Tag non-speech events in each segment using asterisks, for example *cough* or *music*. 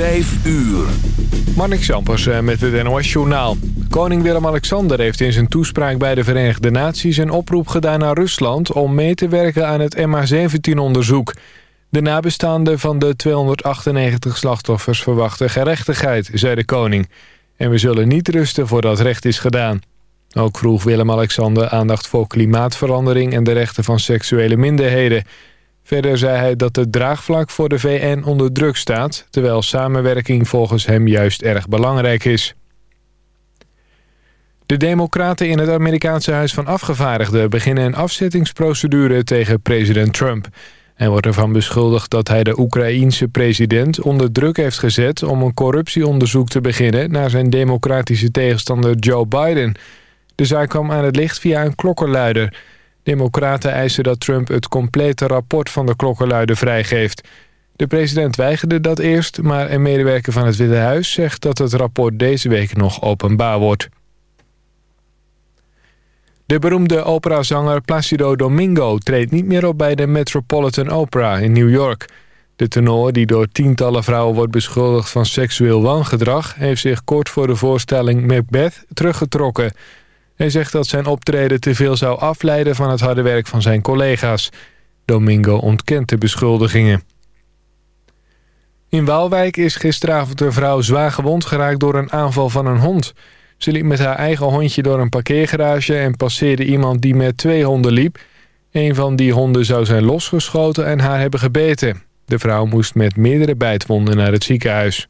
Vijf uur. Marnik Sampers eh, met het NOS Journaal. Koning Willem-Alexander heeft in zijn toespraak bij de Verenigde Naties... een oproep gedaan naar Rusland om mee te werken aan het MH17-onderzoek. De nabestaanden van de 298 slachtoffers verwachten gerechtigheid, zei de koning. En we zullen niet rusten voordat recht is gedaan. Ook vroeg Willem-Alexander aandacht voor klimaatverandering... en de rechten van seksuele minderheden... Verder zei hij dat het draagvlak voor de VN onder druk staat... terwijl samenwerking volgens hem juist erg belangrijk is. De democraten in het Amerikaanse Huis van Afgevaardigden... beginnen een afzettingsprocedure tegen president Trump. Hij wordt ervan beschuldigd dat hij de Oekraïense president onder druk heeft gezet... om een corruptieonderzoek te beginnen naar zijn democratische tegenstander Joe Biden. De zaak kwam aan het licht via een klokkenluider... Democraten eisen dat Trump het complete rapport van de klokkenluider vrijgeeft. De president weigerde dat eerst, maar een medewerker van het Witte Huis zegt dat het rapport deze week nog openbaar wordt. De beroemde operazanger Placido Domingo treedt niet meer op bij de Metropolitan Opera in New York. De tenor, die door tientallen vrouwen wordt beschuldigd van seksueel wangedrag... heeft zich kort voor de voorstelling Macbeth teruggetrokken... Hij zegt dat zijn optreden te veel zou afleiden van het harde werk van zijn collega's. Domingo ontkent de beschuldigingen. In Waalwijk is gisteravond een vrouw zwaar gewond geraakt door een aanval van een hond. Ze liep met haar eigen hondje door een parkeergarage en passeerde iemand die met twee honden liep. Een van die honden zou zijn losgeschoten en haar hebben gebeten. De vrouw moest met meerdere bijtwonden naar het ziekenhuis.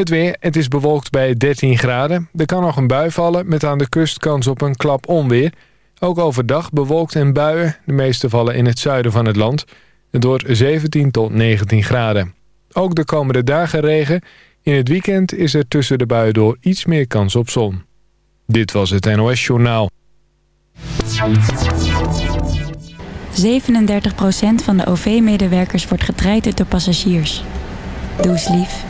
Het weer, het is bewolkt bij 13 graden. Er kan nog een bui vallen met aan de kust kans op een klap onweer. Ook overdag bewolkt en buien. De meeste vallen in het zuiden van het land. Het wordt 17 tot 19 graden. Ook de komende dagen regen. In het weekend is er tussen de buien door iets meer kans op zon. Dit was het NOS Journaal. 37% van de OV-medewerkers wordt getraind door passagiers. Doe lief.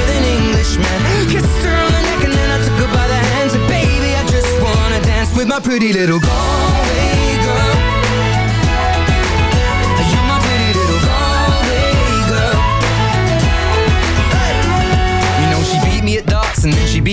with Kissed her on the neck and then I took her by the hands And baby, I just wanna dance with my pretty little girl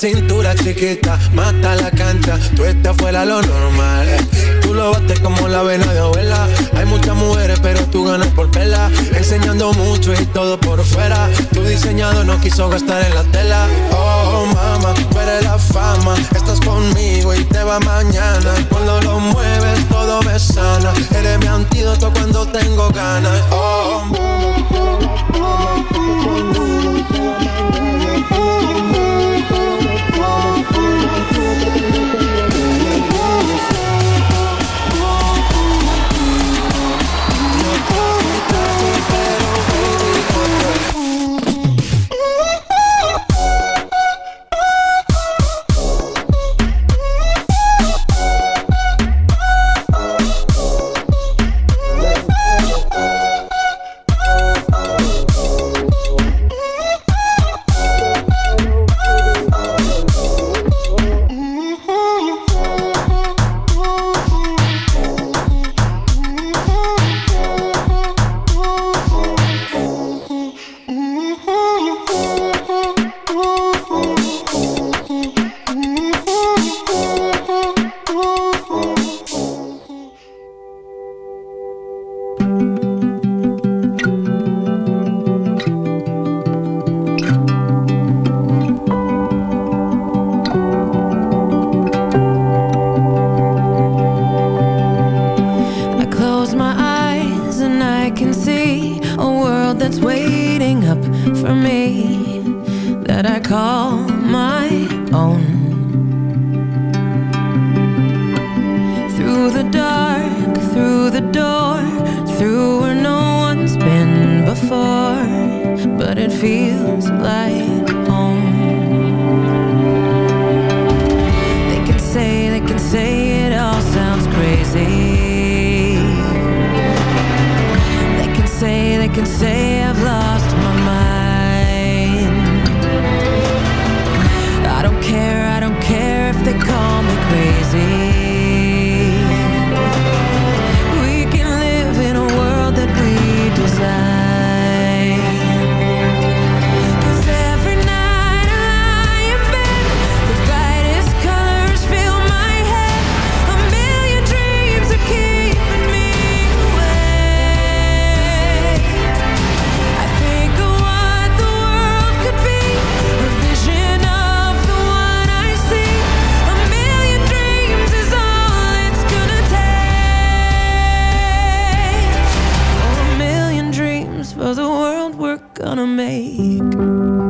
cintura chiquita, gonna make.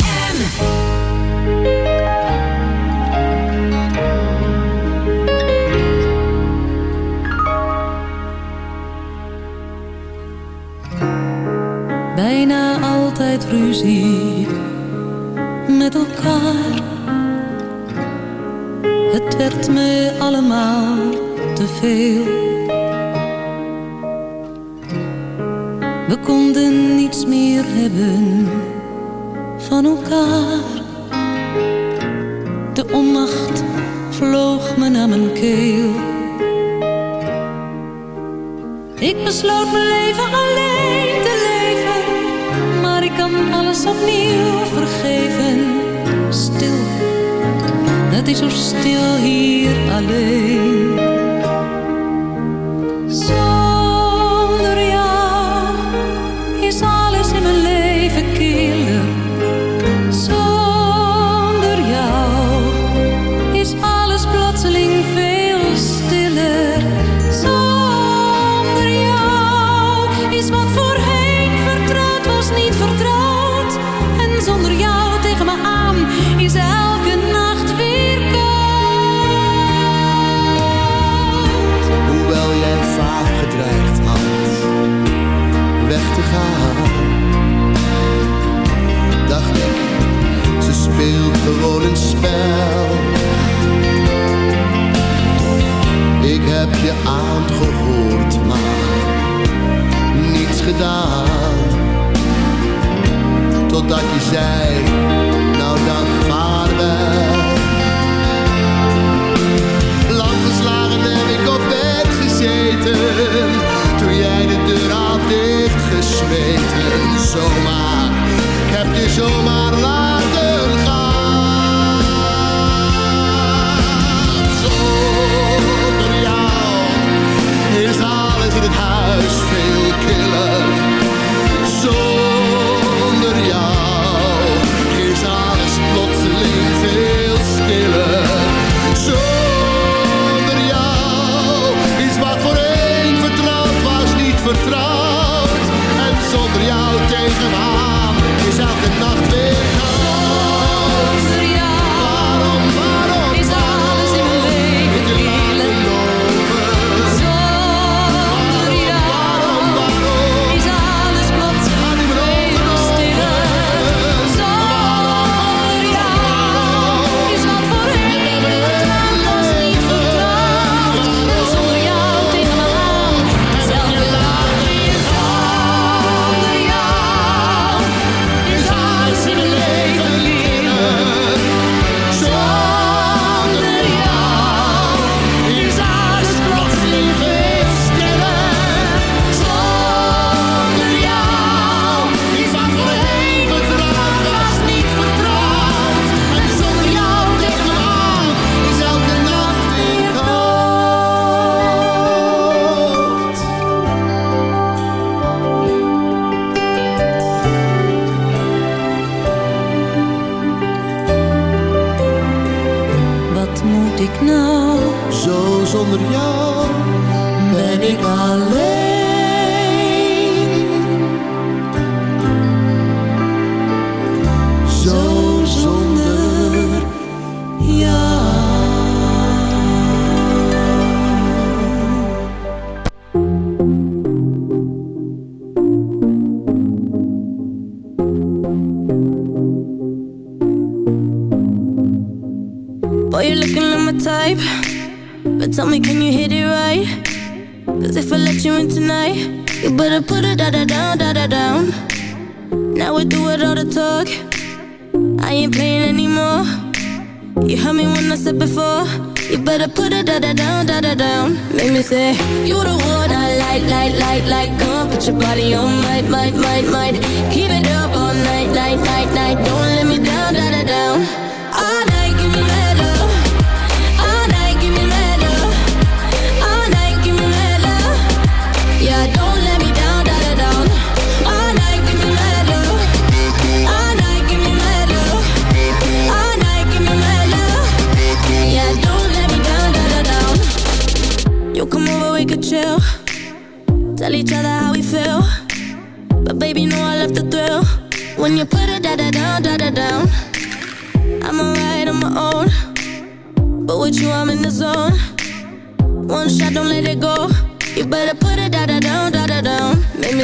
is zo stil hier alleen. Dat je zei, nou dan vaarwel. Lang geslagen heb ik op bed gezeten, toen jij de deur had dichtgesmeten. Zomaar, heb je zomaar laten gaan. Zonder jou is alles in het huis veel killer is elke nacht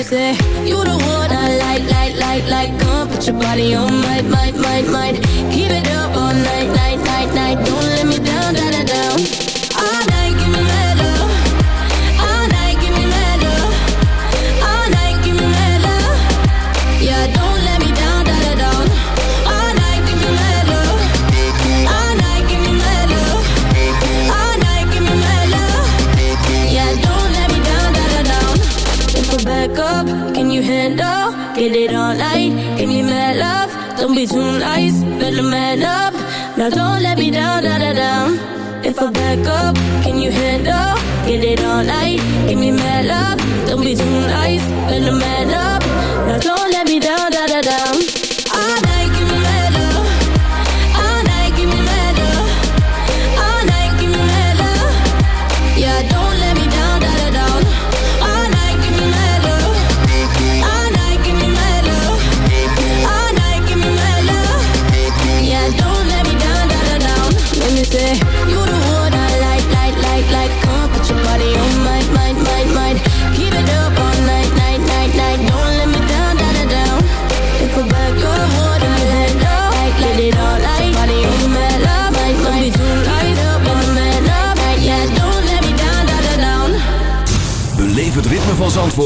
sexy. You the one I like, like, like, like. Come put your body on my, my, my, my. Keep it up all night, night, night, night. Don't did it all night. Give me mad love, don't be too nice. when I'm mad up, now don't let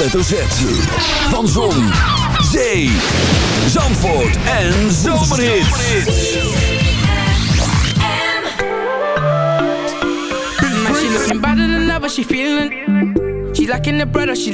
hoofdletter Z. Van Zon,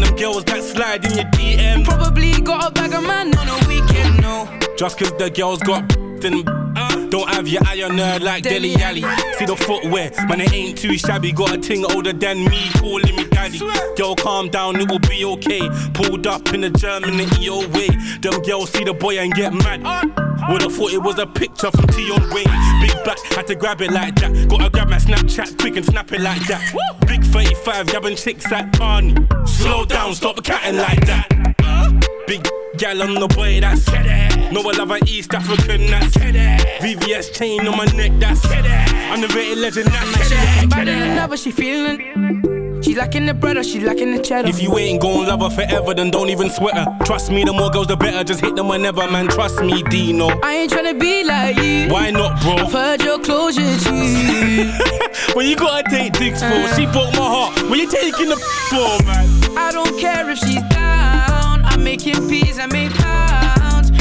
Them girls that slide in your DM. Probably got a bag of man on a weekend, no Just cause the girls got then don't have your eye on her like Dele Alli. See the footwear, man, it ain't too shabby. Got a ting older than me, calling me daddy. Girl, calm down, it will be okay. Pulled up in the German EO way. Them girls see the boy and get mad. Uh, Would've thought it was a picture from Tion Wayne. Big back, had to grab it like that. Gotta grab my Snapchat quick and snap it like that. Big 35, yabbing chicks at Barney. Slow down, stop catting like that. Uh. Big gal on the boy, that's No, I love an East African, that's VVS chain on my neck, that's I'm the rated legend, that's She looking better than ever, she feeling She lacking the bread or she lacking the cheddar If you ain't gon' love her forever, then don't even sweat her. Trust me, the more girls, the better. Just hit them whenever, man. Trust me, Deno. I ain't tryna be like you Why not, bro? I've heard your closure, G *laughs* when you gotta take dicks for, she uh. broke my heart. When you taking the for, man? I don't care if she's down I'm making peas, I make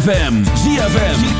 ZFM. ZFM.